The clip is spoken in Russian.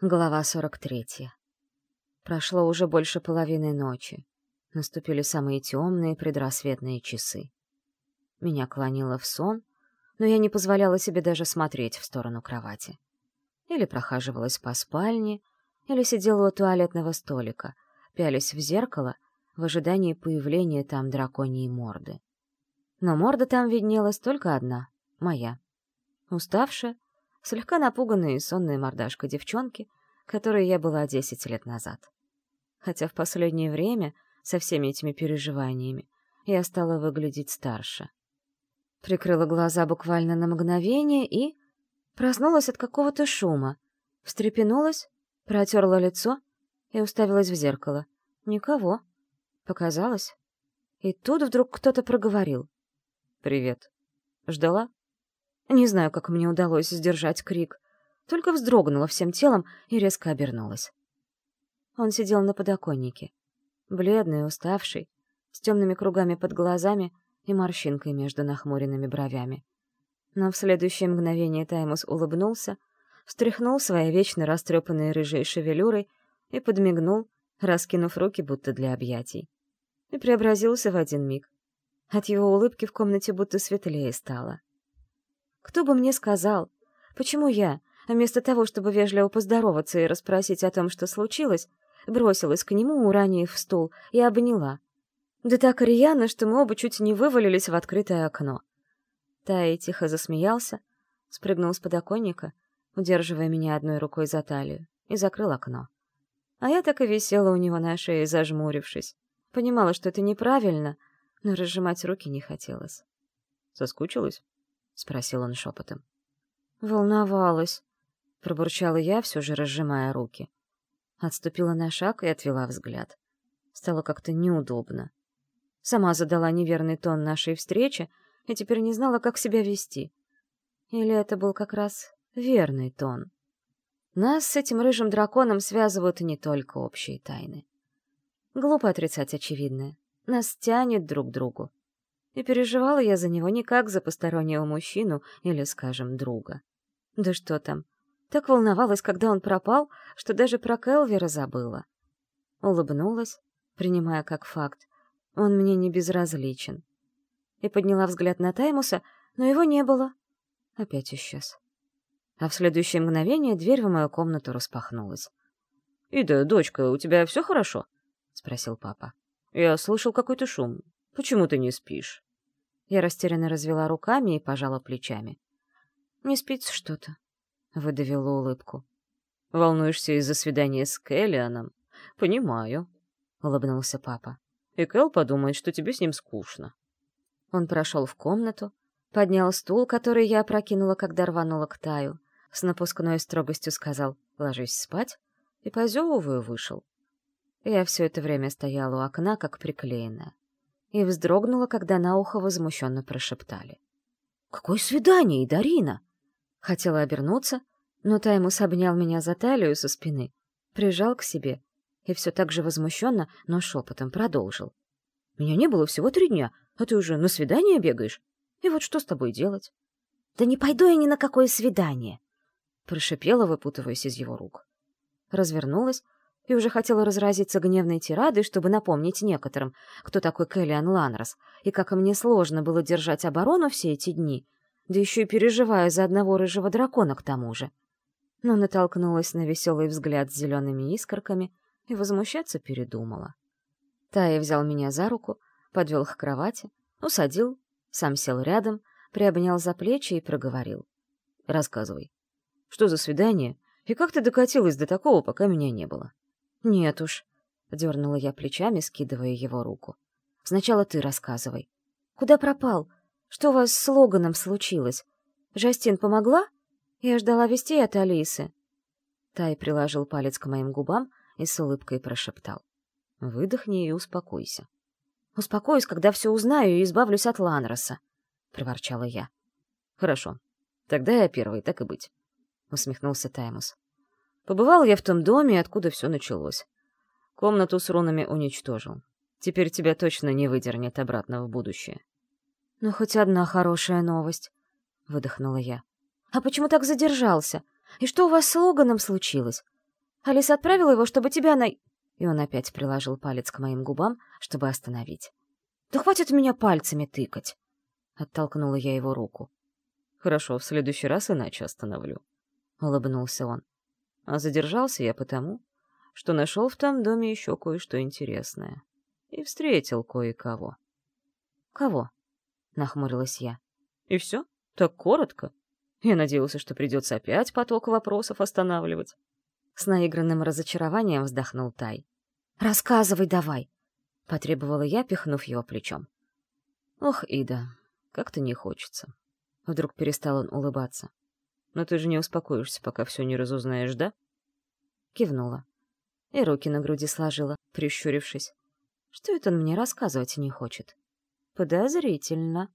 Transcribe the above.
Глава 43. Прошло уже больше половины ночи. Наступили самые темные предрассветные часы. Меня клонило в сон, но я не позволяла себе даже смотреть в сторону кровати. Или прохаживалась по спальне, или сидела у туалетного столика, пялись в зеркало в ожидании появления там драконьей морды. Но морда там виднелась только одна — моя. Уставшая, слегка напуганная и сонная мордашка девчонки, которой я была десять лет назад. Хотя в последнее время, со всеми этими переживаниями, я стала выглядеть старше. Прикрыла глаза буквально на мгновение и... Проснулась от какого-то шума. Встрепенулась, протерла лицо и уставилась в зеркало. Никого. Показалось. И тут вдруг кто-то проговорил. «Привет. Ждала?» Не знаю, как мне удалось сдержать крик. Только вздрогнула всем телом и резко обернулась. Он сидел на подоконнике. Бледный, уставший, с темными кругами под глазами и морщинкой между нахмуренными бровями. Но в следующее мгновение Таймус улыбнулся, встряхнул своей вечно растрепанной рыжей шевелюрой и подмигнул, раскинув руки будто для объятий. И преобразился в один миг. От его улыбки в комнате будто светлее стало. Кто бы мне сказал, почему я, вместо того, чтобы вежливо поздороваться и расспросить о том, что случилось, бросилась к нему, уранив стул, и обняла. Да так рьяно, что мы оба чуть не вывалились в открытое окно. Тай тихо засмеялся, спрыгнул с подоконника, удерживая меня одной рукой за талию, и закрыл окно. А я так и висела у него на шее, зажмурившись. Понимала, что это неправильно, но разжимать руки не хотелось. «Соскучилась?» — спросил он шепотом. «Волновалась», — пробурчала я, все же разжимая руки. Отступила на шаг и отвела взгляд. Стало как-то неудобно. Сама задала неверный тон нашей встречи и теперь не знала, как себя вести. Или это был как раз верный тон? Нас с этим рыжим драконом связывают не только общие тайны. Глупо отрицать очевидное. Нас тянет друг к другу и переживала я за него не как за постороннего мужчину или, скажем, друга. Да что там, так волновалась, когда он пропал, что даже про Келвера забыла. Улыбнулась, принимая как факт. Он мне не безразличен. И подняла взгляд на Таймуса, но его не было. Опять исчез. А в следующее мгновение дверь в мою комнату распахнулась. «Ида, дочка, у тебя все хорошо?» — спросил папа. «Я слышал какой-то шум. Почему ты не спишь?» Я растерянно развела руками и пожала плечами. «Не спится что-то», — выдавила улыбку. «Волнуешься из-за свидания с Келлианом? Понимаю», — улыбнулся папа. «И Кэл подумает, что тебе с ним скучно». Он прошел в комнату, поднял стул, который я опрокинула, когда рванула к Таю, с напускной строгостью сказал «ложись спать», и, позевываю, вышел. Я все это время стояла у окна, как приклеенная и вздрогнула, когда на ухо возмущенно прошептали. «Какое свидание, Дарина?» Хотела обернуться, но Таймус обнял меня за талию со спины, прижал к себе и все так же возмущенно, но шепотом продолжил. «Меня не было всего три дня, а ты уже на свидание бегаешь? И вот что с тобой делать?» «Да не пойду я ни на какое свидание!» Прошипела, выпутываясь из его рук. Развернулась, и уже хотела разразиться гневной тирадой, чтобы напомнить некоторым, кто такой Кэллиан Ланрос, и как мне сложно было держать оборону все эти дни, да еще и переживая за одного рыжего дракона к тому же. Но натолкнулась на веселый взгляд с зелеными искорками и возмущаться передумала. Тая взял меня за руку, подвел к кровати, усадил, сам сел рядом, приобнял за плечи и проговорил. «Рассказывай. Что за свидание? И как ты докатилась до такого, пока меня не было?» «Нет уж», — дернула я плечами, скидывая его руку. «Сначала ты рассказывай. Куда пропал? Что у вас с Логаном случилось? Жастин помогла? Я ждала вестей от Алисы». Тай приложил палец к моим губам и с улыбкой прошептал. «Выдохни и успокойся». «Успокоюсь, когда все узнаю и избавлюсь от Ланроса», — проворчала я. «Хорошо. Тогда я первый, так и быть», — усмехнулся Таймус. Побывал я в том доме, откуда все началось. Комнату с рунами уничтожил. Теперь тебя точно не выдернет обратно в будущее. «Ну, хоть одна хорошая новость», — выдохнула я. «А почему так задержался? И что у вас с Логаном случилось? Алиса отправила его, чтобы тебя на...» И он опять приложил палец к моим губам, чтобы остановить. «Да хватит меня пальцами тыкать!» Оттолкнула я его руку. «Хорошо, в следующий раз иначе остановлю», — улыбнулся он. А задержался я потому, что нашел в том доме еще кое-что интересное. И встретил кое-кого. «Кого?» — нахмурилась я. «И все? Так коротко? Я надеялся, что придется опять поток вопросов останавливать». С наигранным разочарованием вздохнул Тай. «Рассказывай давай!» — потребовала я, пихнув его плечом. «Ох, Ида, как-то не хочется». Вдруг перестал он улыбаться. «Но ты же не успокоишься, пока все не разузнаешь, да?» Кивнула. И руки на груди сложила, прищурившись. Что это он мне рассказывать не хочет? Подозрительно.